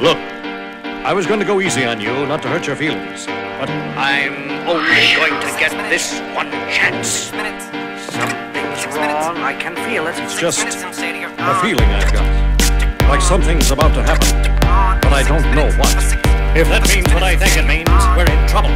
Look, I was going to go easy on you, not to hurt your feelings. But I'm only going to get this one chance. Something's wrong. I can feel it. It's just a feeling I've got. Like something's about to happen. But I don't know what. If that means what I think it means, we're in trouble.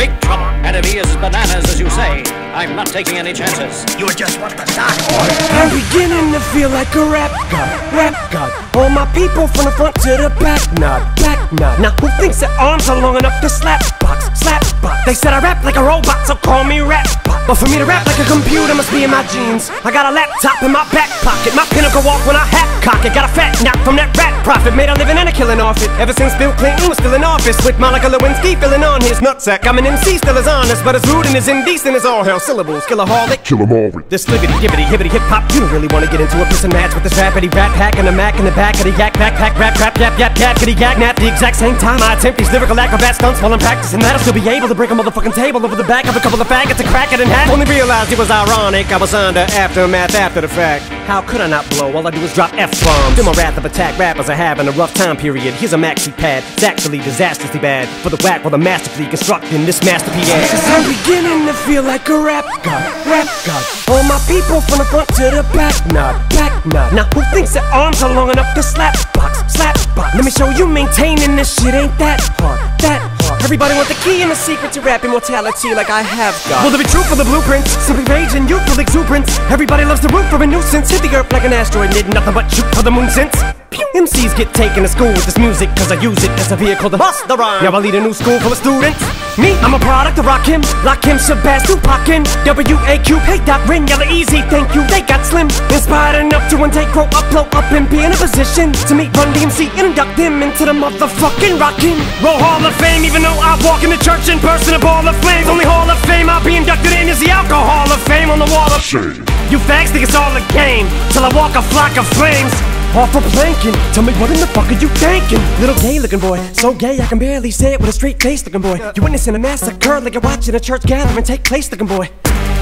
Big trouble. And if he is as bananas as you say, I'm not taking any chances. You're just want the dark order. I'm beginning to feel like a rap god, rap god. All my people from the front to the back, nod, back nod. Now who thinks their arms are long enough to slap box, slap box? They said I rap like a robot, so call me rap. But for me to rap like a computer must be in my genes. I got a laptop in my back pocket, my pinnacle walk when I hat cock it. Got a fat knock from that rat profit, made a living and a killing off it. Ever since Bill Clinton was still in office, with Monica Lewinsky filling on his nutsack. I'm an MC, still as honest, but as rude and as indecent as all hell. Syllables, killaholic. Kill 'em all. This flippity gibbity hibbity hip hop, you don't really wanna get into a piss and match with this rapidy rat pack and a mac in the back of the yak backpack rap rap yap yap yap kitty yak nap the exact same time I attempt these lyrical acrobat stunts while I'm practicing that I'll still be able to break a motherfucking table over the back of a couple of faggots and crack it in half. Only realized it was ironic, I was under aftermath after the fact. How could I not blow? All I do is drop F bombs. Feel my wrath of attack rappers are having a rough time period. Here's a maxi pad, it's actually disastrously bad for the whack while the masterfully constructing this masterpiece. Cause I'm beginning to feel like a rap god, rap god. All my people from the front to the back, nod, back nod. Now who thinks their arms are long enough to slap box, slap box? Let me show you maintaining this shit ain't that hard, that. Everybody want the key and the secret to rap immortality like I have got. Will there be truth for the blueprints? Simply rage and youthful exuberance. Everybody loves the root for a nuisance. Hit the earth like an asteroid, did nothing but shoot for the moon since. MCs get taken to school with this music cause I use it as a vehicle to bust the rhyme. Now I lead a new school full of students. Me, I'm a product of Rakim, Lock Him, Shabazz, Tupac, and W-A-Q, hey Doc, Ren, Yella Eazy, thank you, they got slim. Inspired enough to one day grow up, blow up, and be in a position to meet Run DMC and induct them into the motherfucking Rock 'n' Roll Hall of Fame. Even though I walk in the church in person, a ball of flames. Only Hall of Fame I'll be inducted in is the Alcohol of Fame on the wall of Shame. you fags think it's all a game Till I walk a flock of flames Off for planking Tell me what in the fuck are you thinking? Little gay looking boy So gay I can barely say it with a straight face looking boy You witnessing a massacre like you're watching a church gathering take place looking boy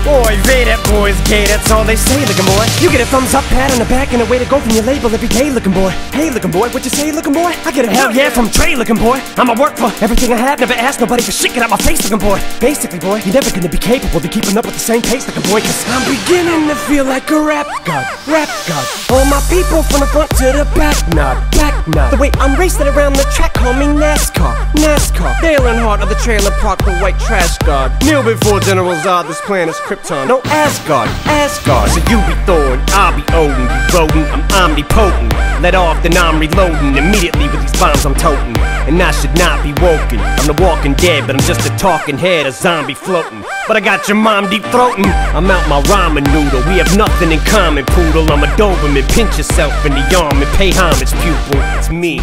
Boy, they that boy's gay, that's all they say, looking boy. You get a thumbs up, pat on the back, and a way to go from your label every day, looking boy. Hey, looking boy, what you say, looking boy? I get a hell yeah from Dre, looking boy. I'ma work for everything I have, never ask nobody for shit, get out my face, looking boy. Basically, boy, you're never gonna be capable of keeping up with the same pace, looking boy, cause I'm beginning to feel like a rap god, rap god. All my people from the front to the back, nod, back nod. The way I'm racing around the track, call me NASCAR, NASCAR. Dale Earnhardt of the trailer park, the white trash god. Kneel before General Zod, ah, this planet's Krypton. No Asgard, Asgard. So you be Thor and I'll be Odin. You rodent, I'm omnipotent. Let off, then I'm reloading. Immediately with these bombs I'm toting. And I should not be woken. I'm the walking dead, but I'm just a talking head, a zombie floating. But I got your mom deep throating. I'm out my ramen noodle. We have nothing in common, poodle. I'm a Doberman. Pinch yourself in the arm and pay homage, pupil. It's me.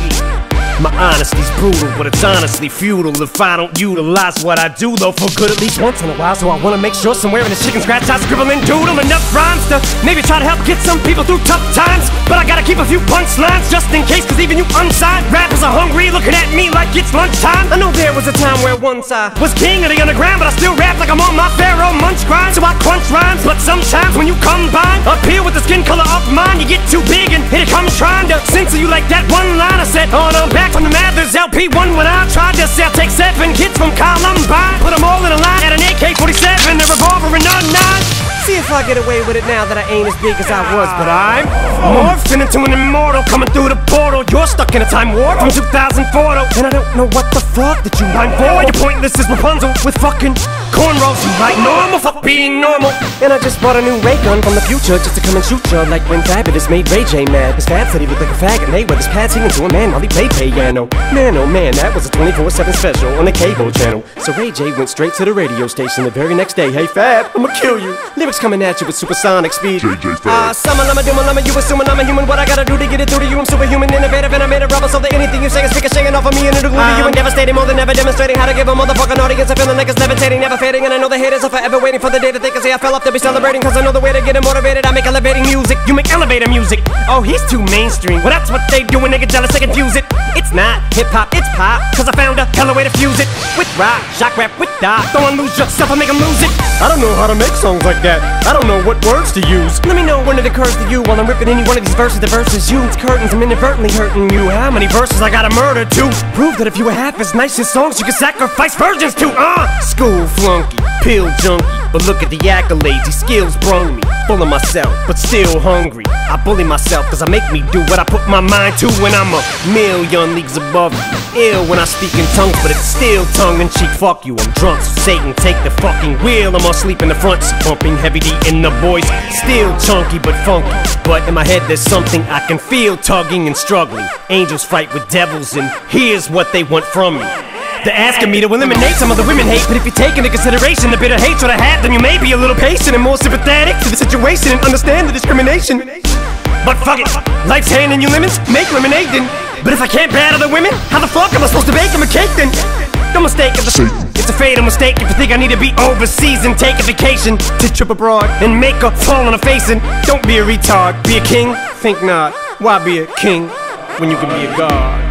My honesty's brutal, but it's honestly futile if I don't utilize what I do, though, for good at least once in a while. So I wanna make sure somewhere in the chicken scratch I scribble and doodle enough rhymes to maybe try to help get some people through tough times. But I gotta keep a few punchlines just in case, cause even you unsigned rappers are hungry, looking at me like it's lunchtime. I know there was a time where once I was king of the underground, but I still rap like I'm on my Pharoahe Monch grind. So I crunch rhymes, but sometimes when you combine up here with the skin color of mine, you get too big and here it comes trying to censor you like that one line I said. On Oh, no, back from the Mathers LP1 when I tried to sell. Take seven kids from Columbine, put them all in a line at an AK 47, a revolver, and a nine. See if I get away with it now that I ain't as big as I was, but I'm morphing into an immortal coming through the portal. You're stuck in a time warp from 2004, and I don't know what the fuck that you rhyme for. You're pointless as Rapunzel with fucking cornrows. You like normal, fuck being normal. And I just bought a new ray gun from the future just to come and shoot you like when Fabolous made Ray J mad. His Fab said he looked like a faggot, and they with his pad singing to a man while he played piano. Man, oh man, that was a 24/7 special on the cable channel. So Ray J went straight to the radio station the very next day. Hey Fab, I'ma kill you. Lyrics coming at you with supersonic speed. JJ Fad. Ah, summer, lama, duma, lama, you assuming I'm a human. What I gotta do to get it through to you? I'm superhuman, innovative, and I made a rubber so that anything you say is ricocheting off of me and it'll glue to you and devastating more than ever, demonstrating how to give a motherfucking audience a feeling like it's levitating, never fading. And I know the haters are forever waiting for the day that they can say I fell off to be celebrating. Cause I know the way to get them motivated. I make elevating music, you make elevator music. Oh, he's too mainstream. Well, that's what they do when they get jealous, they confuse it. It's not hip hop, it's pop. Cause I found a hella way to fuse it with rock, shock rap, with dot. Don't lose yourself, I make them lose it. I don't know how to make songs like that. I don't know what words to use. Let me know when it occurs to you while I'm ripping any one of these verses. The verses you, it's curtains, I'm inadvertently hurting you. How many verses I gotta murder to prove that if you were half as nice as songs, you could sacrifice virgins to. Uh, school flunky, pill junkie, but look at the accolades, these skills brung me. Full of myself, but still hungry. I bully myself cause I make me do what I put my mind to when I'm a million leagues above. Ill when I speak in tongues, but it's still tongue in cheek. Fuck you, I'm drunk, so Satan take the fucking wheel. I'm asleep in the front, seat, bumping Heavy D & the Boyz. Still chunky but funky. But in my head there's something I can feel tugging and struggling. Angels fight with devils, and here's what they want from me. They're asking me to eliminate some of the women hate, but if you take into consideration the bitter hatred I have, then you may be a little patient and more sympathetic to the situation and understand the discrimination. But fuck it, life's handing you lemons, make lemonade then. But if I can't battle the women, how the fuck am I supposed to bake them a cake then? No mistake if the it's a fatal mistake if you think I need to be overseas and take a vacation to trip abroad and make a fall on a face and don't be a retard, be a king. Think not. Why be a king when you can be a god?